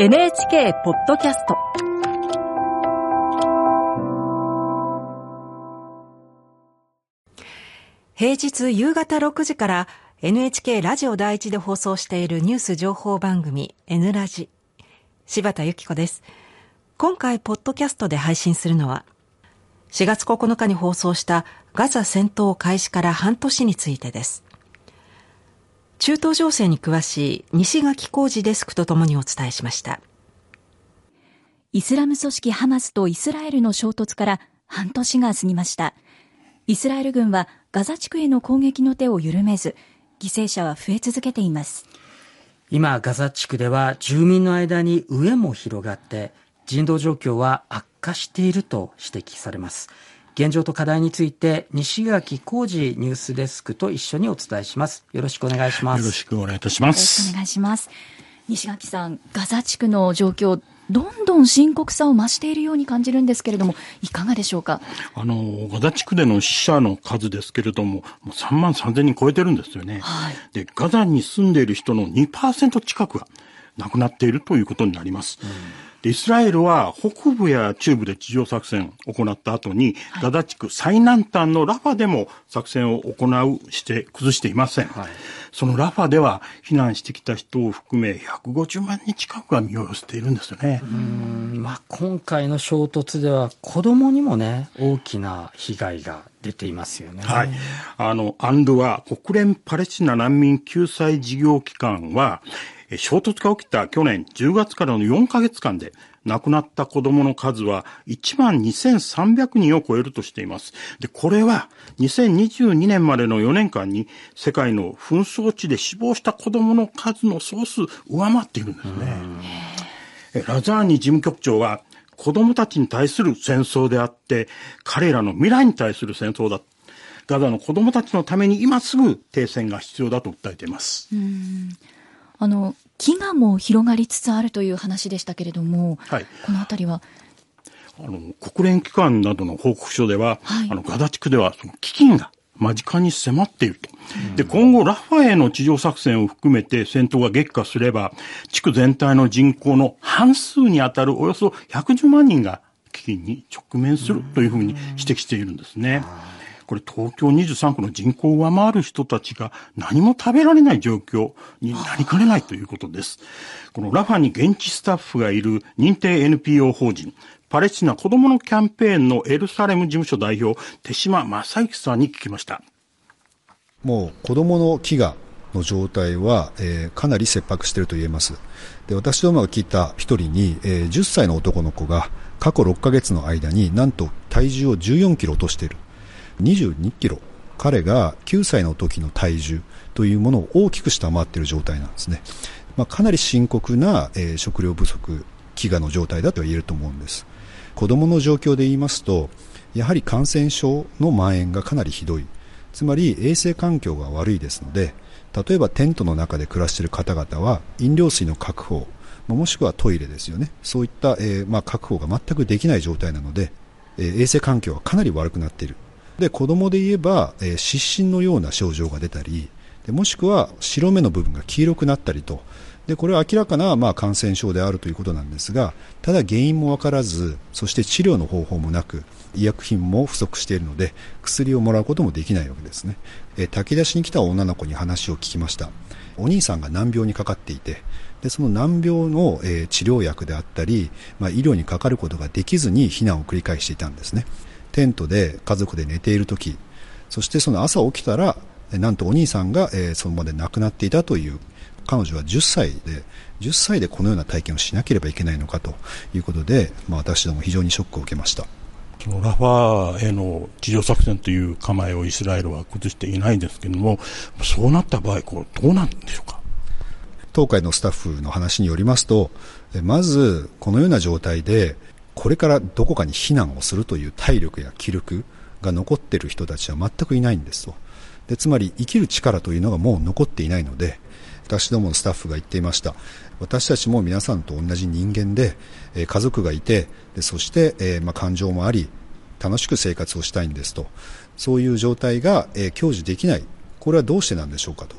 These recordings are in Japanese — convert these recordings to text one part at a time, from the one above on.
NHK ポッドキャスト。平日夕方6時から NHK ラジオ第一で放送しているニュース情報番組 N ラジ。柴田由紀子です。今回ポッドキャストで配信するのは4月9日に放送したガザ戦闘開始から半年についてです。中東情勢に詳しい西垣浩二デスクとともにお伝えしました。イスラム組織ハマスとイスラエルの衝突から半年が過ぎました。イスラエル軍はガザ地区への攻撃の手を緩めず犠牲者は増え続けています。今ガザ地区では住民の間に飢えも広がって人道状況は悪化していると指摘されます現状と課題について西垣浩二ニュースデスクと一緒にお伝えしますよろしくお願いしますよろしくお願いいたしますよろしくお願いします西垣さんガザ地区の状況どんどん深刻さを増しているように感じるんですけれども、いかがでしょうか？あの、ガザ地区での死者の数ですけれども、もう3万3000人超えてるんですよね。はい、で、ガザに住んでいる人の2%近くが亡くなっているということになります。うんイスラエルは北部や中部で地上作戦を行った後に、はい、ガザ地区最南端のラファでも作戦を行うして、崩していません。はい、そのラファでは避難してきた人を含め150万人近くが身を寄せているんですよね。まあ、今回の衝突では子供にもね、大きな被害が出ていますよね。はい。あの、アンドは国連パレスチナ難民救済事業機関は、衝突が起きた去年10月からの4ヶ月間で亡くなった子供の数は1万2300人を超えるとしています。で、これは2022年までの4年間に世界の紛争地で死亡した子供の数の総数上回っているんですね。ラザーニ事務局長は子供たちに対する戦争であって、彼らの未来に対する戦争だ。ガザの子供たちのために今すぐ停戦が必要だと訴えています。あの飢餓も広がりつつあるという話でしたけれども、はい、このあたりは？あの国連機関などの報告書では、はい、あのガザ地区ではその飢饉が間近に迫っていると。で、今後、ラファへの地上作戦を含めて戦闘が激化すれば、地区全体の人口の半数に当たるおよそ110万人が飢饉に直面するというふうに指摘しているんですね。これ東京23区の人口を上回る人たちが何も食べられない状況になりかねないということです。このラファに現地スタッフがいる認定 NPO 法人、パレスチナ子供のキャンペーンのエルサレム事務所代表、手島正幸さんに聞きました。もう子供の飢餓の状態は、えー、かなり切迫していると言えます。で、私どもが聞いた一人に、えー、10歳の男の子が過去6ヶ月の間になんと体重を14キロ落としている。22キロ。彼が9歳の時の体重というものを大きく下回っている状態なんですね、まあ、かなり深刻な、えー、食料不足飢餓の状態だと言えると思うんです。子供の状況で言いますとやはり感染症の蔓延がかなりひどい。つまり衛生環境が悪いですので例えばテントの中で暮らしている方々は飲料水の確保もしくはトイレですよね。そういった、えー、まあ、確保が全くできない状態なので、えー、衛生環境はかなり悪くなっている。で子供で言えば、えー、湿疹のような症状が出たりでもしくは白目の部分が黄色くなったりと。でこれは明らかな、まあ、感染症であるということなんですがただ原因も分からずそして治療の方法もなく医薬品も不足しているので薬をもらうこともできないわけですね、えー、炊き出しに来た女の子に話を聞きました。お兄さんが難病にかかっていてでその難病の、えー、治療薬であったり、まあ、医療にかかることができずに避難を繰り返していたんですね。テントで家族で寝ている時そしてその朝起きたらなんとお兄さんが、えー、その場で亡くなっていたという彼女は10歳で10歳でこのような体験をしなければいけないのかということで、まあ、私ども非常にショックを受けました。そのラファへの地上作戦という構えをイスラエルは崩していないんですけれどもそうなった場合こうどうなんでしょうか？東海のスタッフの話によりますとまずこのような状態でこれからどこかに避難をするという体力や気力が残っている人たちは全くいないんですと。でつまり生きる力というのがもう残っていないので私どものスタッフが言っていました。私たちも皆さんと同じ人間で、え家族がいてでそして、えまあ、感情もあり楽しく生活をしたいんですと。そういう状態が、え享受できない。これはどうしてなんでしょうかと。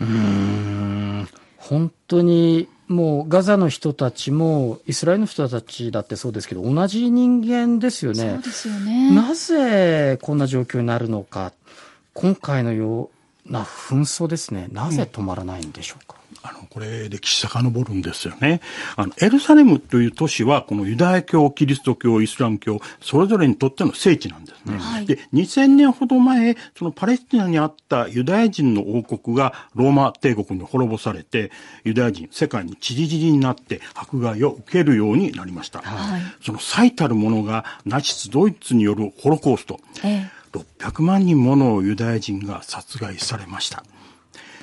うん。本当にもうガザの人たちもイスラエルの人たちだってそうですけど同じ人間ですよね。そうですよね。なぜこんな状況になるのか今回のような紛争ですねなぜ止まらないんでしょうか、あの、これ、歴史遡るんですよね。あの、エルサレムという都市は、このユダヤ教、キリスト教、イスラム教、それぞれにとっての聖地なんですね。はいで、2000年ほど前、そのパレスチナにあったユダヤ人の王国がローマ帝国に滅ぼされて、ユダヤ人、世界に散り散りになって迫害を受けるようになりました。はいその最たるものがナチスドイツによるホロコースト。ええ600万人ものユダヤ人が殺害されました。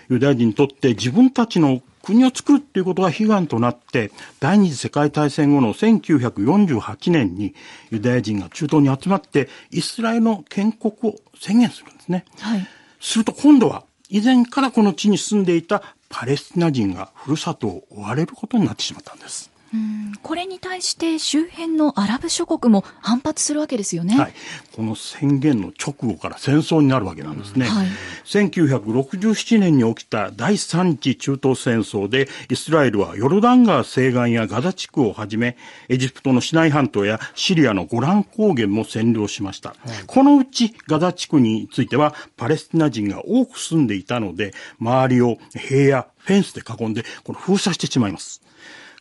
ユダヤ人にとって自分たちの国を作るっていうことが悲願となって、第二次世界大戦後の1948年にユダヤ人が中東に集まってイスラエルの建国を宣言するんですね。はい。すると今度は以前からこの地に住んでいたパレスチナ人がふるさとを追われることになってしまったんです。うんこれに対して周辺のアラブ諸国も反発するわけですよね。はい。この宣言の直後から戦争になるわけなんですね。はい1967年に起きた第三次中東戦争で、イスラエルはヨルダン川西岸やガザ地区をはじめ、エジプトのシナイ半島やシリアのゴラン高原も占領しました。このうちガザ地区については、パレスチナ人が多く住んでいたので、周りを塀やフェンスで囲んで、この封鎖してしまいます。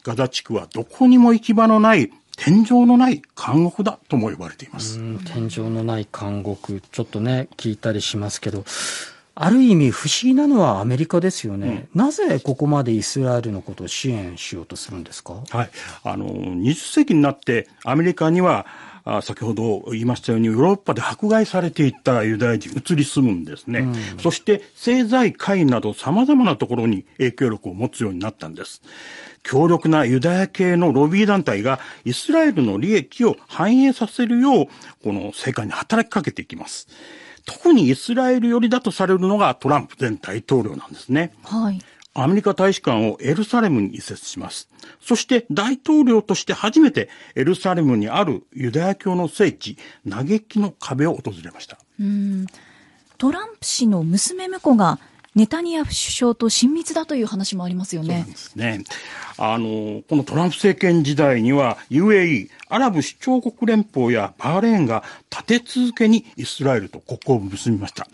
ガザ地区はどこにも行き場のない、天井のない監獄だとも呼ばれています。うん天井のない監獄ちょっとね聞いたりしますけどある意味不思議なのはアメリカですよね、なぜここまでイスラエルのことを支援しようとするんですかはい。あの、20世紀になってアメリカには、あ先ほど言いましたように、ヨーロッパで迫害されていったユダヤ人、移り住むんですね。そして、政財界など様々なところに影響力を持つようになったんです。強力なユダヤ系のロビー団体がイスラエルの利益を反映させるよう、この世界に働きかけていきます。特にイスラエル寄りだとされるのがトランプ前大統領なんですね。はい。アメリカ大使館をエルサレムに移設します。そして大統領として初めてエルサレムにあるユダヤ教の聖地、嘆きの壁を訪れました。うんトランプ氏の娘婿がネタニヤフ首相と親密だという話もありますよねそうなん。ですね。あの、このトランプ政権時代には UAE、アラブ首長国連邦やバーレーンが立て続けにイスラエルと国交を結びました。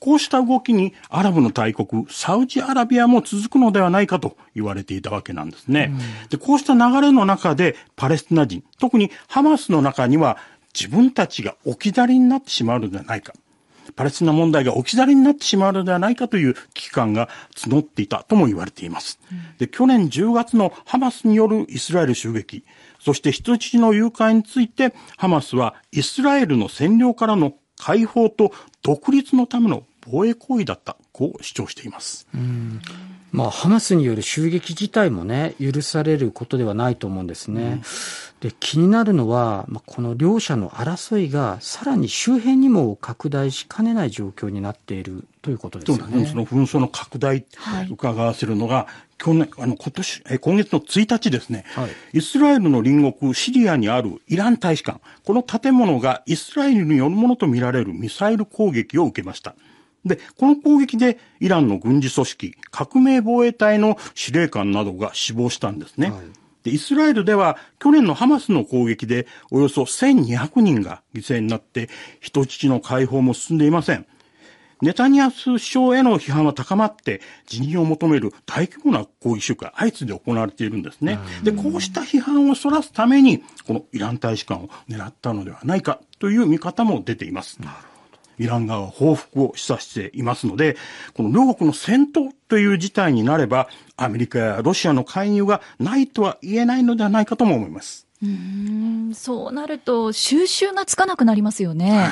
こうした動きにアラブの大国、サウジアラビアも続くのではないかと言われていたわけなんですね。で、こうした流れの中でパレスチナ人、特にハマスの中には自分たちが置き去りになってしまうのではないか。パレスチナ問題が置き去りになってしまうのではないかという危機感が募っていたとも言われています。で、去年10月のハマスによるイスラエル襲撃、そして人質の誘拐について、ハマスはイスラエルの占領からの解放と独立のための防衛行為だった、こう主張しています。まあ、ハマスによる襲撃自体もね、許されることではないと思うんですね。で、気になるのは、まあ、この両者の争いがさらに周辺にも拡大しかねない状況になっているということですよね。その紛争の拡大はい、伺わせるのが、去年、あの、今年、え今月の1日ですね、はいイスラエルの隣国シリアにあるイラン大使館、この建物がイスラエルによるものとみられるミサイル攻撃を受けました。で、この攻撃でイランの軍事組織、革命防衛隊の司令官などが死亡したんですね。はいで、イスラエルでは去年のハマスの攻撃でおよそ1200人が犠牲になって人質の解放も進んでいません。ネタニヤフ首相への批判は高まって、辞任を求める大規模な抗議集会、相次いで行われているんですね。で、こうした批判をそらすために、このイラン大使館を狙ったのではないかという見方も出ています。イラン側は報復を示唆していますので、この両国の戦闘という事態になれば、アメリカやロシアの介入がないとは言えないのではないかとも思います。うんそうなると収集がつかなくなりますよね。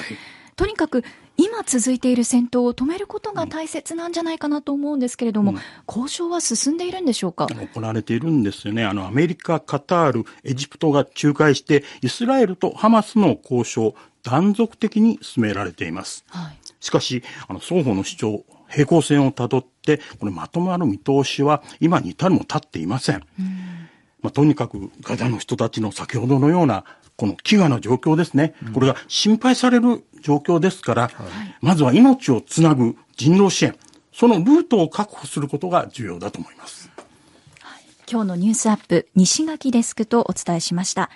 とにかく今続いている戦闘を止めることが大切なんじゃないかなと思うんですけれども、交渉は進んでいるんでしょうか？行われているんですよね。あの、アメリカ、カタール、エジプトが仲介して、イスラエルとハマスの交渉、断続的に進められています。はい。しかし、あの、双方の主張、平行線をたどって、これまとまる見通しは今に至るも立っていません。まあ、とにかくガザの人たちの先ほどのような、この飢餓の状況ですね。これが心配される状況ですから、まずは命をつなぐ人道支援、そのルートを確保することが重要だと思います。今日のニュースアップ、西垣デスクとお伝えしました。